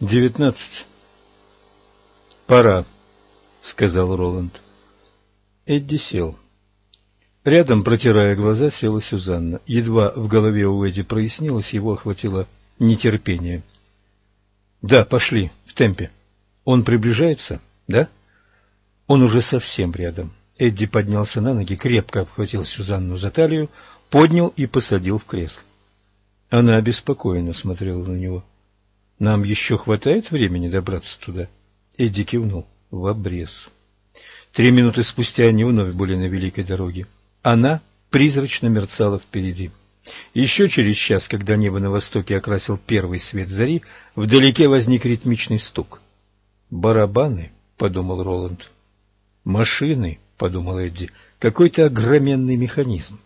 Девятнадцать. Пора, сказал Роланд. Эдди сел. Рядом, протирая глаза, села Сюзанна. Едва в голове у Эдди прояснилось, его охватило нетерпение. Да, пошли, в темпе. Он приближается, да? Он уже совсем рядом. Эдди поднялся на ноги, крепко обхватил Сюзанну за талию, поднял и посадил в кресло. Она обеспокоенно смотрела на него. «Нам еще хватает времени добраться туда?» Эдди кивнул. «В обрез». Три минуты спустя они вновь были на великой дороге. Она призрачно мерцала впереди. Еще через час, когда небо на востоке окрасил первый свет зари, вдалеке возник ритмичный стук. «Барабаны», — подумал Роланд. «Машины», — подумал Эдди, — «какой-то огроменный механизм».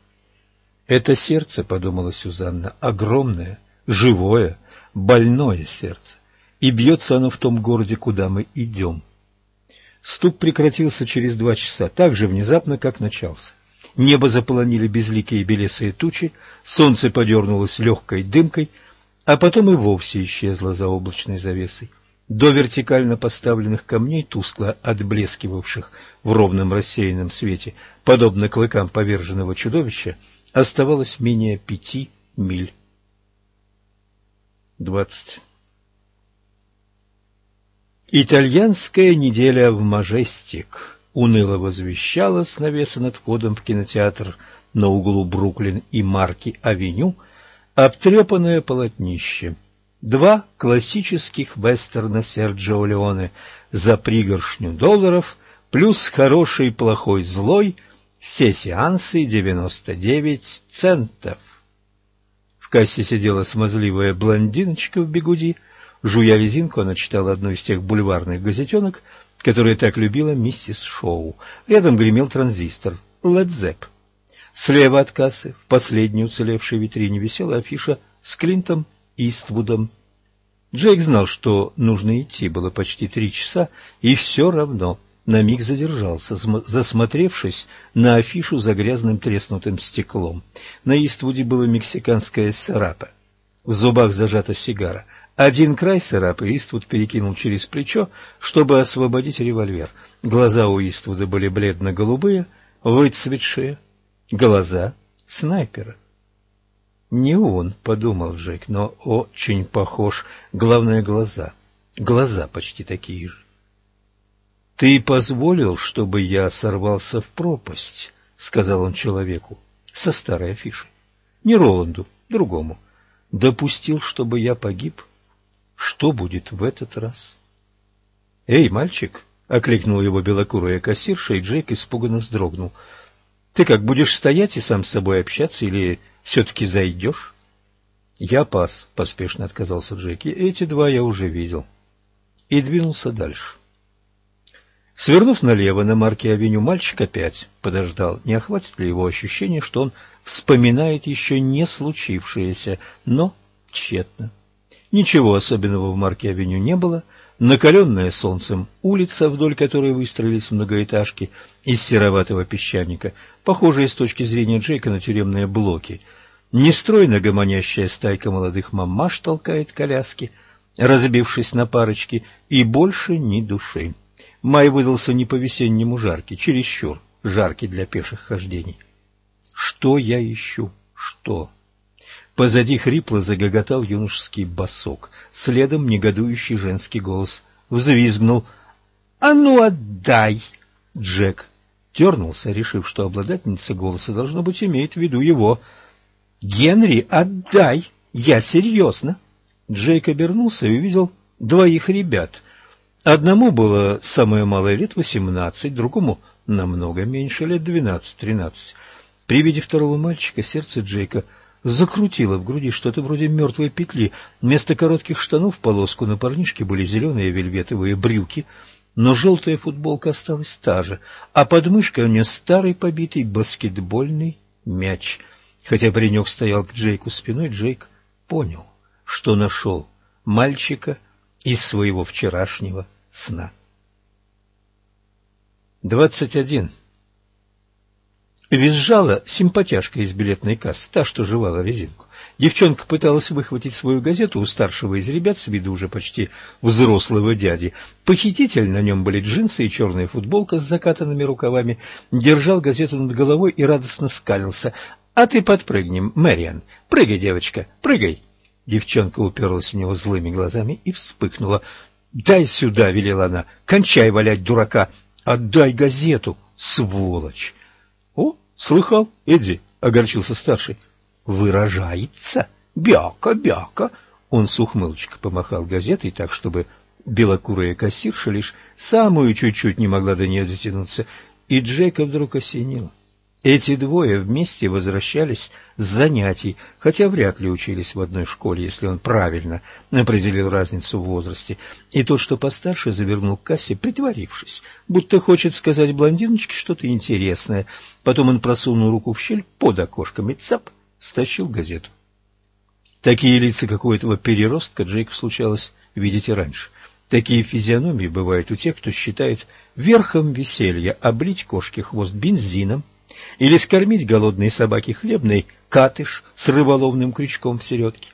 «Это сердце», — подумала Сюзанна, — «огромное, живое, больное сердце, и бьется оно в том городе, куда мы идем». Стук прекратился через два часа, так же внезапно, как начался. Небо заполонили безликие белесые тучи, солнце подернулось легкой дымкой, а потом и вовсе исчезло за облачной завесой. До вертикально поставленных камней, тускло отблескивавших в ровном рассеянном свете, подобно клыкам поверженного чудовища, оставалось менее пяти миль. Двадцать. Итальянская неделя в Мажестик уныло возвещала с навеса над входом в кинотеатр на углу Бруклин и Марки-авеню обтрепанное полотнище. Два классических вестерна Серджио Леоне за пригоршню долларов плюс хороший, плохой, злой, все сеансы 99 центов. Кассе сидела смазливая блондиночка в бегуди. Жуя резинку, она читала одну из тех бульварных газетенок, которые так любила миссис Шоу. Рядом гремел транзистор «Ледзеп». Слева от кассы, в последней уцелевшей витрине, висела афиша с Клинтом Иствудом. Джейк знал, что нужно идти, было почти три часа, и все равно на миг задержался, засмотревшись на афишу за грязным треснутым стеклом. На Иствуде было мексиканское сарапа. В зубах зажата сигара — один край сарапа Иствуд перекинул через плечо, чтобы освободить револьвер. Глаза у Иствуда были бледно-голубые, выцветшие. Глаза снайпера. «Не он», — подумал Джек, — «но очень похож. Главное, глаза. Глаза почти такие же». «Ты позволил, чтобы я сорвался в пропасть», — сказал он человеку со старой афишей. «Не Роланду, другому. Допустил, чтобы я погиб?» Что будет в этот раз? «Эй, мальчик!» — окликнул его белокурая кассирша, и Джейк испуганно вздрогнул. «Ты как, будешь стоять и сам с собой общаться, или все-таки зайдешь?» «Я пас», — поспешно отказался Джейк, — «эти два я уже видел». И двинулся дальше. Свернув налево на Марке-авеню, мальчик опять подождал, не охватит ли его ощущение, что он вспоминает еще не случившееся, но тщетно. Ничего особенного в Марке-авеню не было. Накаленная солнцем улица, вдоль которой выстроились многоэтажки из сероватого песчаника, похожие с точки зрения Джейка на тюремные блоки. Нестройно гомонящая стайка молодых мамаш толкает коляски, разбившись на парочки, и больше ни души. Май выдался не по-весеннему жаркий, чересчур жаркий для пеших хождений. Что я ищу? Что? Позади хрипло загоготал юношеский босок. Следом негодующий женский голос взвизгнул. «А ну, отдай!» Джек дернулся, решив, что обладательница голоса, должно быть, имеет в виду его. «Генри, отдай! Я серьезно!» Джейк обернулся и увидел двоих ребят. Одному было самое малое лет восемнадцать, другому намного меньше, лет двенадцать-тринадцать. При виде второго мальчика сердце Джейка – закрутило в груди что-то вроде мертвой петли. Вместо коротких штанов полоску на парнишке были зеленые вельветовые брюки, но желтая футболка осталась та же, а под мышкой у нее старый побитый баскетбольный мяч. Хотя паренек стоял к Джейку спиной, Джейк понял, что нашел мальчика из своего вчерашнего сна. Двадцать один. Визжала симпатяшка из билетной кассы, та, что жевала резинку. Девчонка пыталась выхватить свою газету у старшего из ребят с виду уже почти взрослого дяди. Похититель, на нем были джинсы и черная футболка с закатанными рукавами, держал газету над головой и радостно скалился. «А ты подпрыгнем, Мэриан! Прыгай, девочка, прыгай!» Девчонка уперлась в него злыми глазами и вспыхнула. «Дай сюда!» — велела она. «Кончай валять дурака! Отдай газету, сволочь!» «О, слыхал, Эдди!» — огорчился старший выражается. Бяка, бяка. Он с ухмылочкой помахал газетой так, чтобы белокурая кассирша лишь самую чуть-чуть не могла до нее дотянуться, и Джейка вдруг осенило. Эти двое вместе возвращались с занятий, хотя вряд ли учились в одной школе, если он правильно определил разницу в возрасте. И тот, что постарше, завернул к кассе, притворившись, будто хочет сказать блондиночке что-то интересное. Потом он просунул руку в щель под окошком и цап — стащил газету. Такие лица, как у этого переростка, Джейку случалось видеть и раньше. Такие физиономии бывают у тех, кто считает верхом веселья облить кошке хвост бензином или скормить голодной собаке хлебной катыш с рыболовным крючком в середке.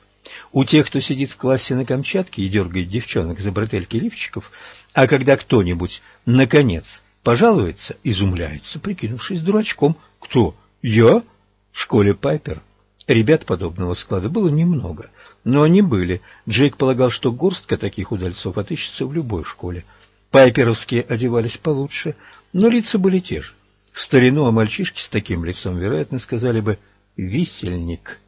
У тех, кто сидит в классе на Камчатке и дергает девчонок за бретельки лифчиков, а когда кто-нибудь, наконец, пожалуется, изумляется, прикинувшись дурачком. Кто? Я? В школе Пайпер Ребят подобного склада было немного, но они были. Джейк полагал, что горстка таких удальцов отыщется в любой школе. Пайперовские одевались получше, но лица были те же. В старину о мальчишке с таким лицом, вероятно, сказали бы «висельник».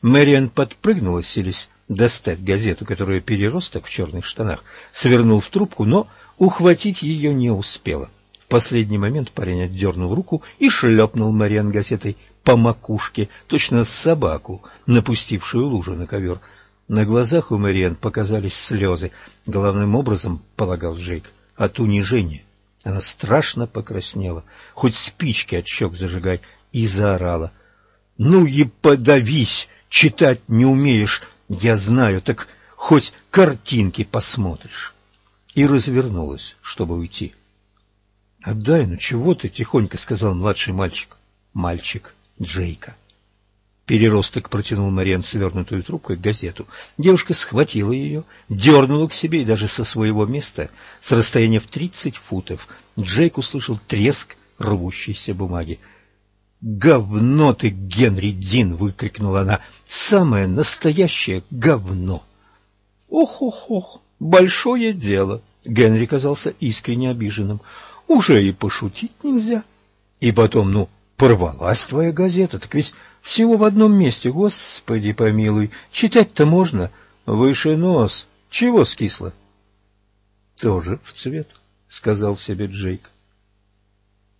Мэриан подпрыгнула, селись достать газету, которую переросток в черных штанах свернул в трубку, но ухватить ее не успела. В последний момент парень отдернул руку и шлепнул Мэриан газетой по макушке, точно собаку, напустившую лужу на ковер. На глазах у Мэриэн показались слезы, главным образом, полагал Джейк, от унижения. Она страшно покраснела, хоть спички от щек зажигай, и заорала. — Ну и подавись, читать не умеешь, я знаю, так хоть картинки посмотришь. И развернулась, чтобы уйти. — Отдай, ну чего ты, — тихонько сказал младший мальчик. Мальчик Джейка. Переросток протянул Мариан свернутую трубкой газету. Девушка схватила ее, дернула к себе и даже со своего места, с расстояния в тридцать футов, Джейк услышал треск рвущейся бумаги. «Говно ты, Генри Дин!» — выкрикнула она. «Самое настоящее говно!» «Ох-ох-ох! Большое дело!» Генри казался искренне обиженным. «Уже и пошутить нельзя!» И потом, ну, Порвалась твоя газета, так ведь всего в одном месте, господи помилуй. Читать-то можно. Выше нос. Чего скисло? Тоже в цвет, сказал себе Джейк.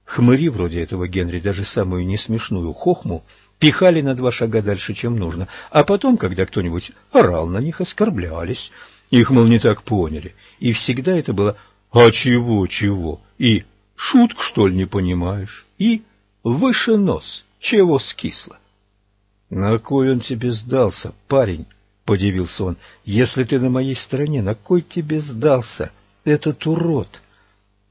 Хмыри вроде этого Генри даже самую несмешную хохму пихали на два шага дальше, чем нужно, а потом, когда кто-нибудь орал на них, оскорблялись. Их, мол, не так поняли. И всегда это было «А чего, чего?» и «Шутку, что ли, не понимаешь?» и Выше нос. Чего скисло? — На кой он тебе сдался, парень? — подивился он. — Если ты на моей стороне, на кой тебе сдался этот урод?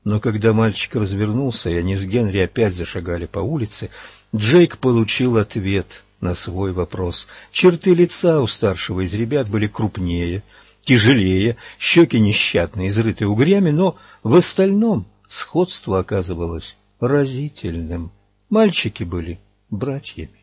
Но когда мальчик развернулся, и они с Генри опять зашагали по улице, Джейк получил ответ на свой вопрос. Черты лица у старшего из ребят были крупнее, тяжелее, щеки нещадно изрыты угрями, но в остальном сходство оказывалось разительным. Мальчики были братьями.